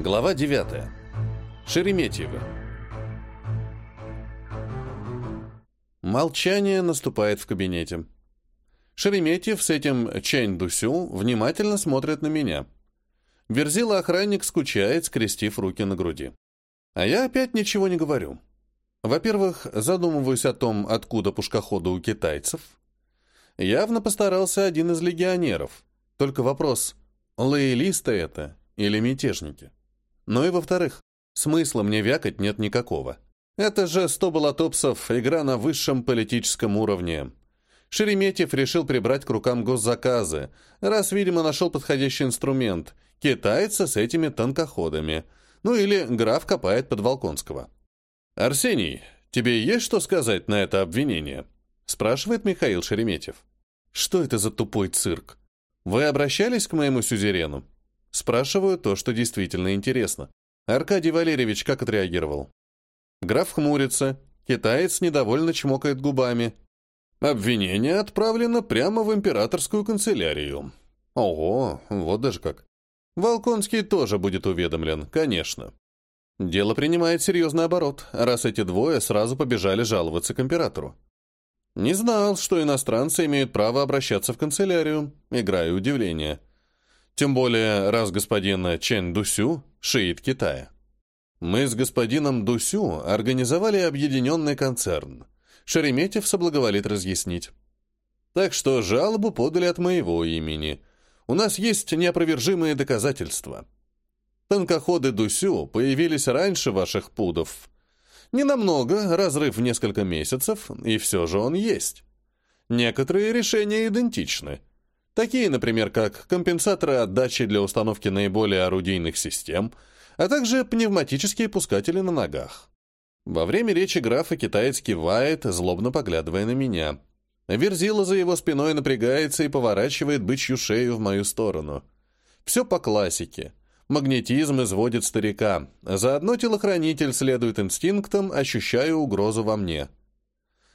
Глава 9. Шереметьево. Молчание наступает в кабинете. Шереметьев с этим Чэнь Дусю внимательно смотрит на меня. Верзила-охранник скучает, скрестив руки на груди. А я опять ничего не говорю. Во-первых, задумываюсь о том, откуда пушкоходы у китайцев. Явно постарался один из легионеров. Только вопрос, лоялисты это или мятежники? Ну и во-вторых, смысла мне вякать нет никакого. Это же 100 болотопсов, игра на высшем политическом уровне. Шереметьев решил прибрать к рукам госзаказы, раз, видимо, нашел подходящий инструмент. Китайца с этими танкоходами. Ну или граф копает под Волконского. «Арсений, тебе есть что сказать на это обвинение?» спрашивает Михаил Шереметьев. «Что это за тупой цирк? Вы обращались к моему сюзерену?» Спрашиваю то, что действительно интересно. Аркадий Валерьевич как отреагировал? Граф хмурится, китаец недовольно чмокает губами. Обвинение отправлено прямо в императорскую канцелярию. Ого, вот даже как. Волконский тоже будет уведомлен, конечно. Дело принимает серьезный оборот, раз эти двое сразу побежали жаловаться к императору. Не знал, что иностранцы имеют право обращаться в канцелярию, играя удивление. Тем более, раз господин Чен Дусю – шиит Китая. Мы с господином Дусю организовали объединенный концерн. Шереметьев соблаговолит разъяснить. Так что жалобу подали от моего имени. У нас есть неопровержимые доказательства. Танкоходы Дусю появились раньше ваших пудов. Ненамного, разрыв в несколько месяцев, и все же он есть. Некоторые решения идентичны – такие, например, как компенсаторы отдачи для установки наиболее орудийных систем, а также пневматические пускатели на ногах. Во время речи графа китаец кивает, злобно поглядывая на меня. Верзила за его спиной напрягается и поворачивает бычью шею в мою сторону. Все по классике. Магнетизм изводит старика. Заодно телохранитель следует инстинктам, ощущая угрозу во мне.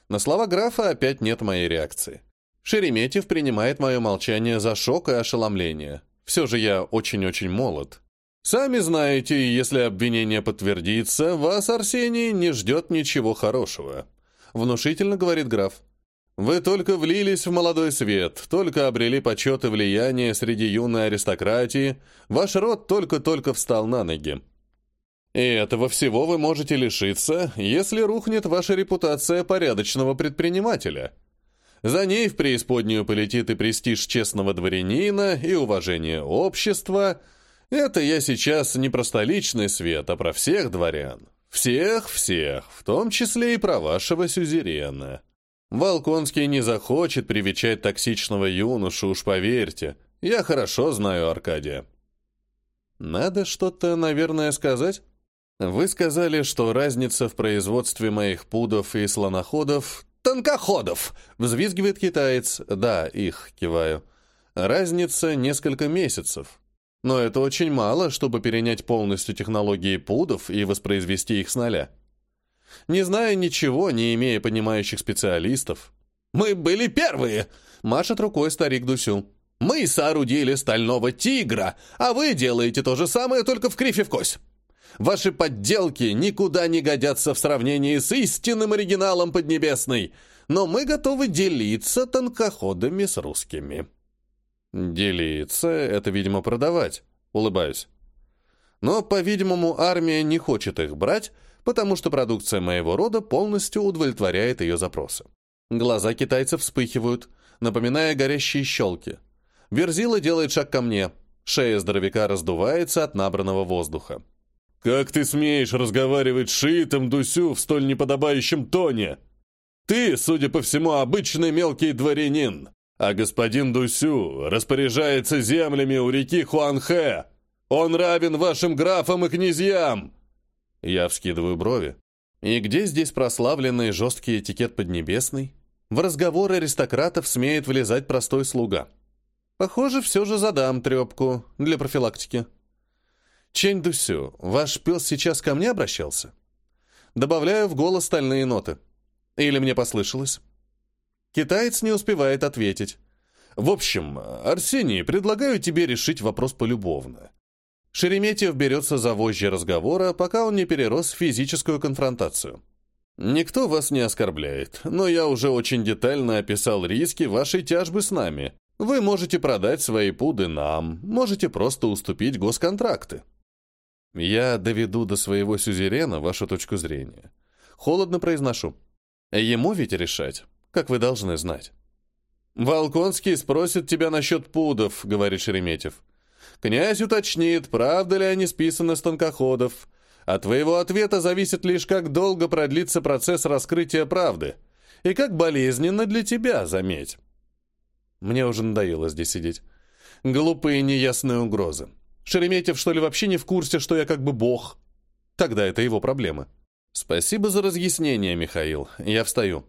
На слова графа опять нет моей реакции. Шереметьев принимает мое молчание за шок и ошеломление. Все же я очень-очень молод. Сами знаете, если обвинение подтвердится, вас, Арсений, не ждет ничего хорошего. Внушительно говорит граф. Вы только влились в молодой свет, только обрели почет и влияние среди юной аристократии, ваш род только-только встал на ноги. И этого всего вы можете лишиться, если рухнет ваша репутация порядочного предпринимателя. За ней в преисподнюю полетит и престиж честного дворянина, и уважение общества. Это я сейчас не про столичный свет, а про всех дворян. Всех-всех, в том числе и про вашего сюзерена. Волконский не захочет привечать токсичного юношу, уж поверьте. Я хорошо знаю Аркадия. Надо что-то, наверное, сказать? Вы сказали, что разница в производстве моих пудов и слоноходов «Тонкоходов!» — взвизгивает китаец. «Да, их», — киваю. «Разница несколько месяцев. Но это очень мало, чтобы перенять полностью технологии пудов и воспроизвести их с нуля. Не зная ничего, не имея понимающих специалистов». «Мы были первые!» — машет рукой старик Дусю. «Мы соорудили стального тигра, а вы делаете то же самое, только в крифе в кость. Ваши подделки никуда не годятся в сравнении с истинным оригиналом Поднебесной, но мы готовы делиться тонкоходами с русскими». «Делиться — это, видимо, продавать», — улыбаюсь. Но, по-видимому, армия не хочет их брать, потому что продукция моего рода полностью удовлетворяет ее запросы. Глаза китайцев вспыхивают, напоминая горящие щелки. Верзила делает шаг ко мне. Шея здоровяка раздувается от набранного воздуха. «Как ты смеешь разговаривать с шиитом Дусю в столь неподобающем тоне? Ты, судя по всему, обычный мелкий дворянин, а господин Дусю распоряжается землями у реки Хуанхэ. Он равен вашим графам и князьям!» Я вскидываю брови. И где здесь прославленный жесткий этикет Поднебесный? В разговор аристократов смеет влезать простой слуга. Похоже, все же задам трепку для профилактики. Чень Дусю, ваш пес сейчас ко мне обращался? Добавляю в голос стальные ноты. Или мне послышалось? Китаец не успевает ответить. В общем, Арсений, предлагаю тебе решить вопрос полюбовно. Шереметьев берется за вожжи разговора, пока он не перерос в физическую конфронтацию. «Никто вас не оскорбляет, но я уже очень детально описал риски вашей тяжбы с нами. Вы можете продать свои пуды нам, можете просто уступить госконтракты. Я доведу до своего сюзерена вашу точку зрения. Холодно произношу. Ему ведь решать, как вы должны знать. «Волконский спросит тебя насчет пудов», — говорит Шереметьев. «Князь уточнит, правда ли они списаны с тонкоходов. От твоего ответа зависит лишь, как долго продлится процесс раскрытия правды. И как болезненно для тебя, заметь». Мне уже надоело здесь сидеть. Глупые неясные угрозы. Шереметьев, что ли, вообще не в курсе, что я как бы бог? Тогда это его проблемы. Спасибо за разъяснение, Михаил. Я встаю.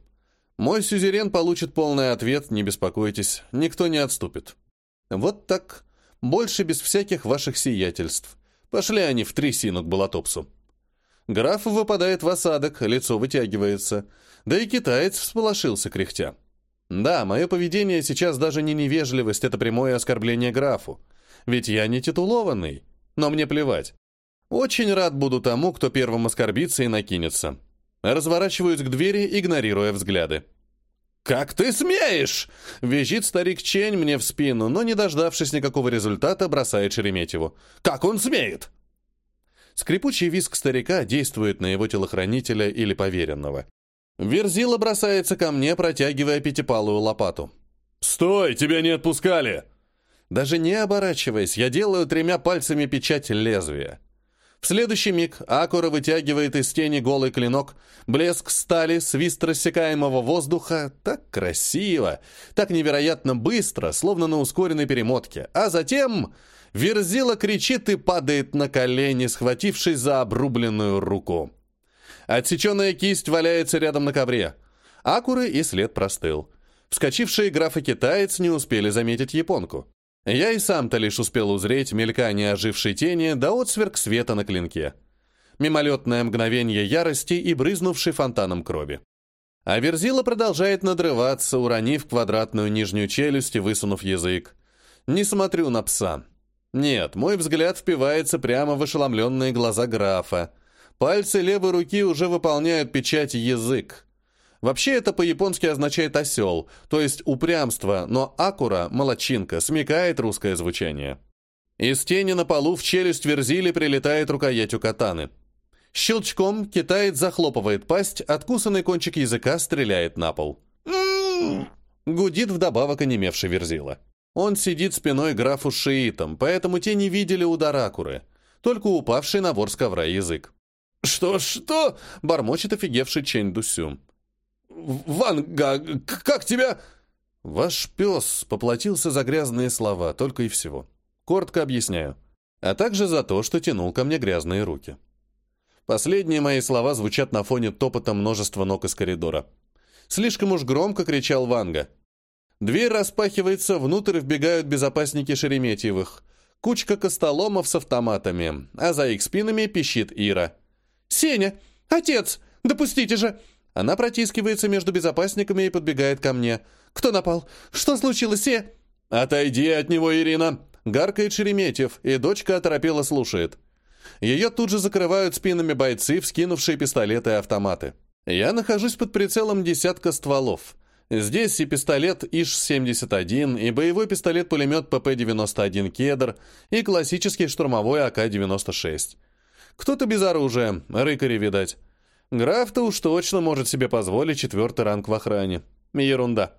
Мой сюзерен получит полный ответ, не беспокойтесь, никто не отступит. Вот так, больше без всяких ваших сиятельств. Пошли они в трясину к Балатопсу. Граф выпадает в осадок, лицо вытягивается. Да и китаец всполошился, кряхтя. Да, мое поведение сейчас даже не невежливость, это прямое оскорбление графу. Ведь я не титулованный, но мне плевать. Очень рад буду тому, кто первым оскорбится и накинется. Разворачиваюсь к двери, игнорируя взгляды. «Как ты смеешь?» — визжит старик Чень мне в спину, но, не дождавшись никакого результата, бросает Шереметьеву. «Как он смеет?» Скрипучий визг старика действует на его телохранителя или поверенного. Верзила бросается ко мне, протягивая пятипалую лопату. «Стой! Тебя не отпускали!» Даже не оборачиваясь, я делаю тремя пальцами печать лезвия. В следующий миг Акура вытягивает из тени голый клинок, блеск стали, свист рассекаемого воздуха. Так красиво, так невероятно быстро, словно на ускоренной перемотке. А затем Верзила кричит и падает на колени, схватившись за обрубленную руку. Отсеченная кисть валяется рядом на ковре. Акуры и след простыл. Вскочившие граф и китаец не успели заметить японку. Я и сам-то лишь успел узреть мелькание ожившей тени да отсверк света на клинке. Мимолетное мгновение ярости и брызнувший фонтаном крови. А Верзила продолжает надрываться, уронив квадратную нижнюю челюсть и высунув язык. Не смотрю на пса. Нет, мой взгляд впивается прямо в ошеломленные глаза графа. Пальцы левой руки уже выполняют печать язык. Вообще это по-японски означает «осел», то есть упрямство, но «акура» — молочинка, смекает русское звучание. Из тени на полу в челюсть верзили прилетает рукоятью катаны. Щелчком китаец захлопывает пасть, откусанный кончик языка стреляет на пол. Гудит вдобавок онемевший верзила. Он сидит спиной графу шиитом, поэтому те не видели удар акуры, только упавший на ворс ковра язык. «Что-что?» — бормочет офигевший Чэнь Дусю. Ванга, как тебя...» «Ваш пес поплатился за грязные слова, только и всего. Коротко объясняю. А также за то, что тянул ко мне грязные руки. Последние мои слова звучат на фоне топота множества ног из коридора. Слишком уж громко кричал Ванга. Дверь распахивается, внутрь вбегают безопасники Шереметьевых. Кучка костоломов с автоматами, а за их спинами пищит Ира. «Сеня! Отец! Допустите же!» Она протискивается между безопасниками и подбегает ко мне. «Кто напал? Что случилось, Се?» «Отойди от него, Ирина!» Гаркает Шереметьев, и дочка оторопела слушает. Ее тут же закрывают спинами бойцы, вскинувшие пистолеты и автоматы. Я нахожусь под прицелом десятка стволов. Здесь и пистолет ИШ-71, и боевой пистолет-пулемет ПП-91 «Кедр», и классический штурмовой АК-96. Кто-то без оружия, рыкари, видать. Граф-то уж точно может себе позволить четвертый ранг в охране. Ерунда.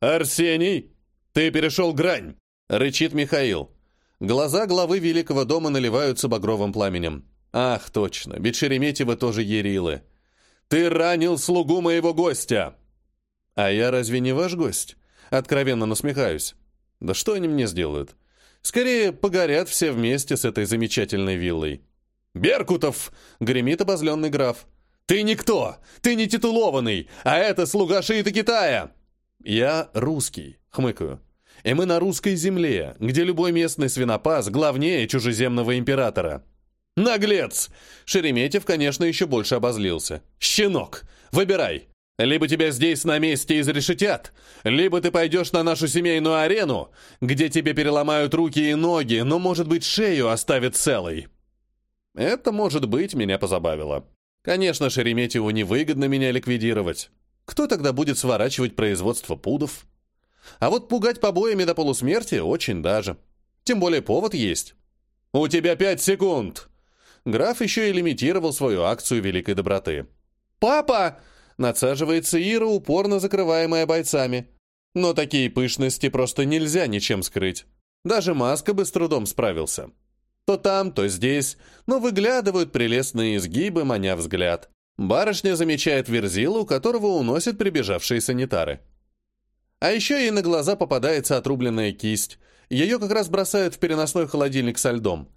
«Арсений, ты перешел грань!» — рычит Михаил. Глаза главы Великого дома наливаются багровым пламенем. «Ах, точно, ведь Шереметьево тоже ерилы. Ты ранил слугу моего гостя!» «А я разве не ваш гость?» Откровенно насмехаюсь. «Да что они мне сделают? Скорее, погорят все вместе с этой замечательной виллой». «Беркутов!» — гремит обозленный граф. «Ты никто! Ты не титулованный! А это слуга шиита Китая!» «Я русский», — хмыкаю. «И мы на русской земле, где любой местный свинопас главнее чужеземного императора». «Наглец!» Шереметьев, конечно, еще больше обозлился. «Щенок! Выбирай! Либо тебя здесь на месте изрешетят, либо ты пойдешь на нашу семейную арену, где тебе переломают руки и ноги, но, может быть, шею оставят целой. Это, может быть, меня позабавило. Конечно, Шереметьеву невыгодно меня ликвидировать. Кто тогда будет сворачивать производство пудов? А вот пугать побоями до полусмерти очень даже. Тем более повод есть. «У тебя пять секунд!» Граф еще и лимитировал свою акцию великой доброты. «Папа!» Надсаживается Ира, упорно закрываемая бойцами. Но такие пышности просто нельзя ничем скрыть. Даже Маска бы с трудом справился. То там, то здесь, но выглядывают прелестные изгибы, маня взгляд. Барышня замечает Верзилу, которого уносят прибежавшие санитары. А еще ей на глаза попадается отрубленная кисть. Ее как раз бросают в переносной холодильник со льдом.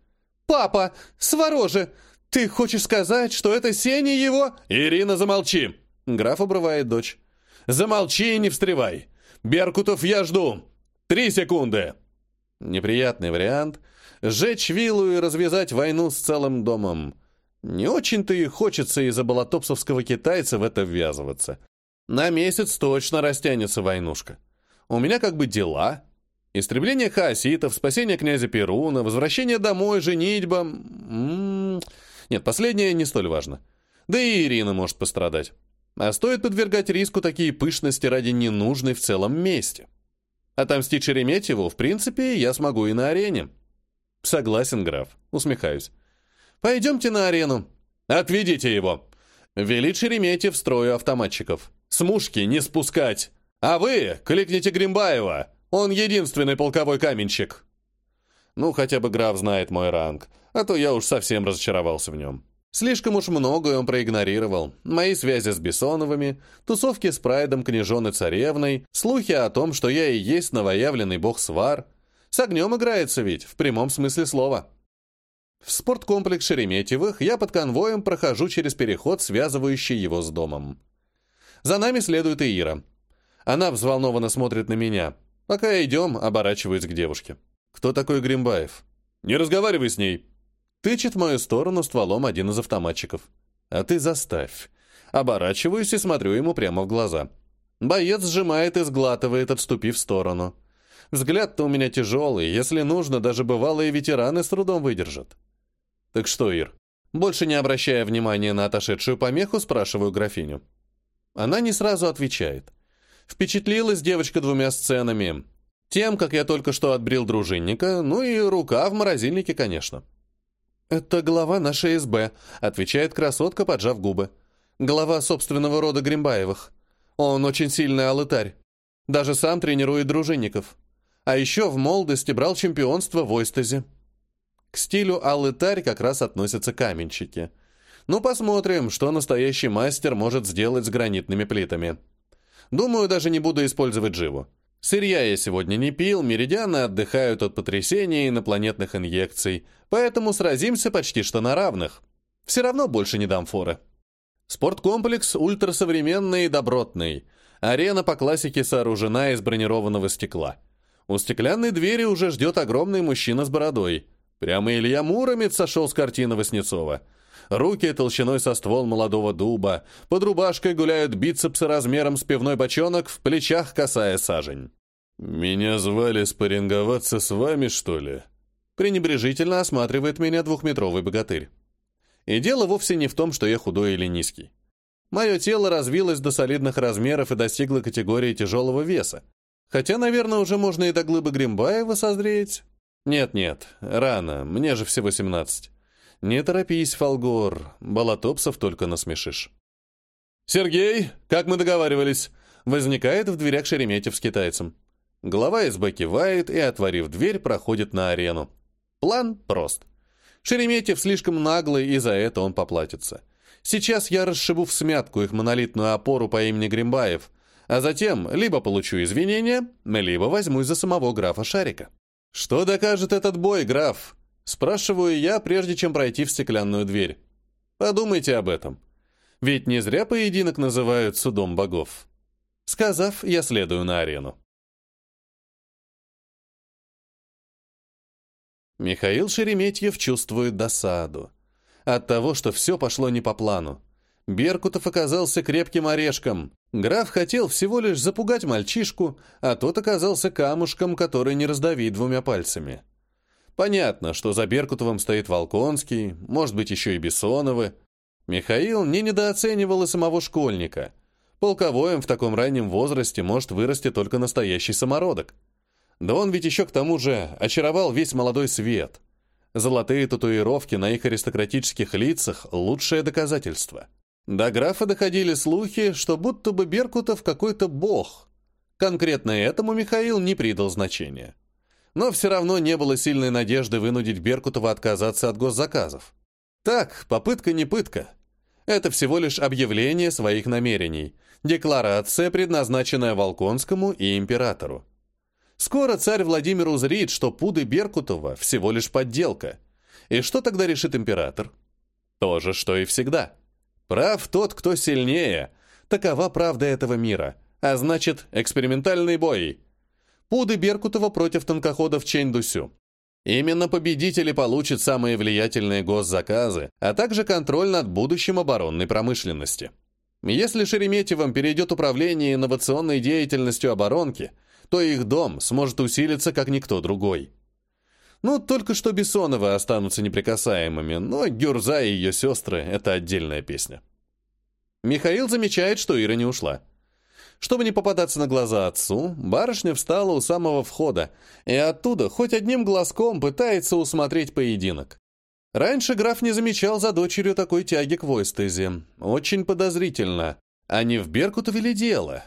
«Папа, сворожи! Ты хочешь сказать, что это Сеня его...» «Ирина, замолчи!» Граф обрывает дочь. «Замолчи и не встревай! Беркутов, я жду! Три секунды!» Неприятный вариант. Сжечь виллу и развязать войну с целым домом. Не очень-то и хочется из-за болотопсовского китайца в это ввязываться. На месяц точно растянется войнушка. У меня как бы дела. Истребление хаоситов, спасение князя Перуна, возвращение домой, женитьба... М -м -м. Нет, последнее не столь важно. Да и Ирина может пострадать. А стоит подвергать риску такие пышности ради ненужной в целом мести. Отомстить Шереметьеву, в принципе, я смогу и на арене. Согласен, граф. Усмехаюсь. Пойдемте на арену. Отведите его. Велит Шереметьев строю автоматчиков. С мушки не спускать. А вы кликните Гримбаева. Он единственный полковой каменщик. Ну, хотя бы граф знает мой ранг, а то я уж совсем разочаровался в нем. Слишком уж многое он проигнорировал. Мои связи с Бессоновыми, тусовки с Прайдом, княжон и царевной, слухи о том, что я и есть новоявленный бог свар. С огнем играется ведь, в прямом смысле слова. В спорткомплекс Шереметьевых я под конвоем прохожу через переход, связывающий его с домом. За нами следует и Ира. Она взволнованно смотрит на меня. Пока идем, оборачиваюсь к девушке. «Кто такой Гримбаев?» «Не разговаривай с ней!» Тычет в мою сторону стволом один из автоматчиков. «А ты заставь». Оборачиваюсь и смотрю ему прямо в глаза. Боец сжимает и сглатывает, отступив в сторону. Взгляд-то у меня тяжелый, если нужно, даже бывалые ветераны с трудом выдержат. «Так что, Ир?» Больше не обращая внимания на отошедшую помеху, спрашиваю графиню. Она не сразу отвечает. Впечатлилась девочка двумя сценами. Тем, как я только что отбрил дружинника, ну и рука в морозильнике, конечно. «Это глава нашей СБ», — отвечает красотка, поджав губы. «Глава собственного рода Гримбаевых. Он очень сильный алытарь. Даже сам тренирует дружинников. А еще в молодости брал чемпионство в Ойстезе». К стилю алытарь как раз относятся каменщики. Ну, посмотрим, что настоящий мастер может сделать с гранитными плитами. Думаю, даже не буду использовать живу. Сырья я сегодня не пил, меридианы отдыхают от потрясения инопланетных инъекций, поэтому сразимся почти что на равных. Все равно больше не дам форы. Спорткомплекс ультрасовременный и добротный. Арена по классике сооружена из бронированного стекла. У стеклянной двери уже ждет огромный мужчина с бородой. Прямо Илья Муромец сошел с картины Васнецова. Руки толщиной со ствол молодого дуба, под рубашкой гуляют бицепсы размером с пивной бочонок, в плечах косая сажень. «Меня звали спарринговаться с вами, что ли?» Пренебрежительно осматривает меня двухметровый богатырь. И дело вовсе не в том, что я худой или низкий. Мое тело развилось до солидных размеров и достигло категории тяжелого веса. Хотя, наверное, уже можно и до глыбы Гримбаева созреть. Нет-нет, рано, мне же всего 17. «Не торопись, Фолгор, болотопсов только насмешишь». «Сергей, как мы договаривались?» Возникает в дверях Шереметьев с китайцем. Глава СБ кивает и, отворив дверь, проходит на арену. План прост. Шереметьев слишком наглый, и за это он поплатится. Сейчас я расшибу в смятку их монолитную опору по имени Гримбаев, а затем либо получу извинения, либо возьмусь за самого графа Шарика. Что докажет этот бой, граф? Спрашиваю я, прежде чем пройти в стеклянную дверь. Подумайте об этом. Ведь не зря поединок называют судом богов. Сказав, я следую на арену. Михаил Шереметьев чувствует досаду. От того, что все пошло не по плану. Беркутов оказался крепким орешком. Граф хотел всего лишь запугать мальчишку, а тот оказался камушком, который не раздавить двумя пальцами. Понятно, что за Беркутовым стоит Волконский, может быть, еще и Бессоновы. Михаил не недооценивал и самого школьника. Полковоем в таком раннем возрасте может вырасти только настоящий самородок. Да он ведь еще к тому же очаровал весь молодой свет. Золотые татуировки на их аристократических лицах – лучшее доказательство. До графа доходили слухи, что будто бы Беркутов какой-то бог. Конкретно этому Михаил не придал значения но все равно не было сильной надежды вынудить Беркутова отказаться от госзаказов. Так, попытка не пытка. Это всего лишь объявление своих намерений, декларация, предназначенная Волконскому и императору. Скоро царь Владимир узрит, что пуды Беркутова всего лишь подделка. И что тогда решит император? То же, что и всегда. Прав тот, кто сильнее. Такова правда этого мира. А значит, экспериментальный бой – Пуды Беркутова против танкоходов Чэнь-Дусю. Именно победители получат самые влиятельные госзаказы, а также контроль над будущим оборонной промышленности. Если Шереметьевым перейдет управление инновационной деятельностью оборонки, то их дом сможет усилиться как никто другой. Ну, только что Бессоновы останутся неприкасаемыми, но Гюрза и ее сестры — это отдельная песня. Михаил замечает, что Ира не ушла. Чтобы не попадаться на глаза отцу, барышня встала у самого входа и оттуда хоть одним глазком пытается усмотреть поединок. Раньше граф не замечал за дочерью такой тяги к Войстезе. Очень подозрительно. А не в Беркутове ли дело?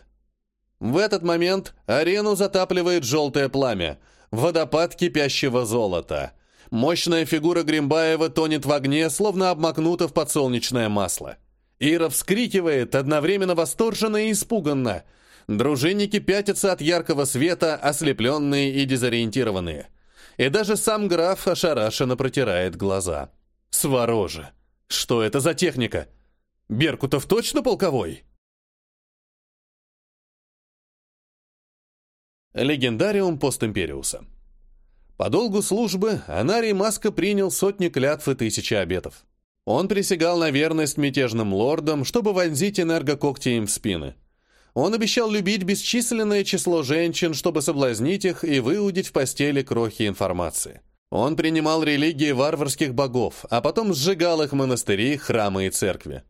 В этот момент арену затапливает желтое пламя, водопад кипящего золота. Мощная фигура Гримбаева тонет в огне, словно обмакнута в подсолнечное масло. Ира вскрикивает, одновременно восторженно и испуганно. Дружинники пятятся от яркого света, ослепленные и дезориентированные. И даже сам граф ошарашенно протирает глаза. Свороже! Что это за техника? Беркутов точно полковой? Легендариум постимпериуса. По долгу службы Анарий Маска принял сотни клятв и тысячи обетов. Он присягал на верность мятежным лордам, чтобы вонзить энергокогти им в спины. Он обещал любить бесчисленное число женщин, чтобы соблазнить их и выудить в постели крохи информации. Он принимал религии варварских богов, а потом сжигал их монастыри, храмы и церкви.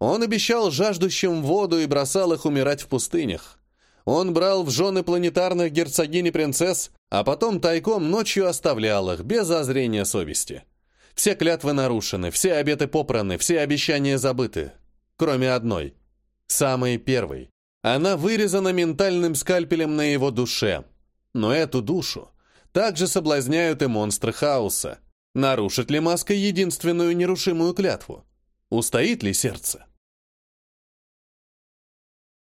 Он обещал жаждущим воду и бросал их умирать в пустынях. Он брал в жены планетарных герцогинь и принцесс, а потом тайком ночью оставлял их, без озрения совести. Все клятвы нарушены, все обеты попраны, все обещания забыты. Кроме одной. Самой первой. Она вырезана ментальным скальпелем на его душе. Но эту душу также соблазняют и монстры хаоса. Нарушит ли маска единственную нерушимую клятву? Устоит ли сердце?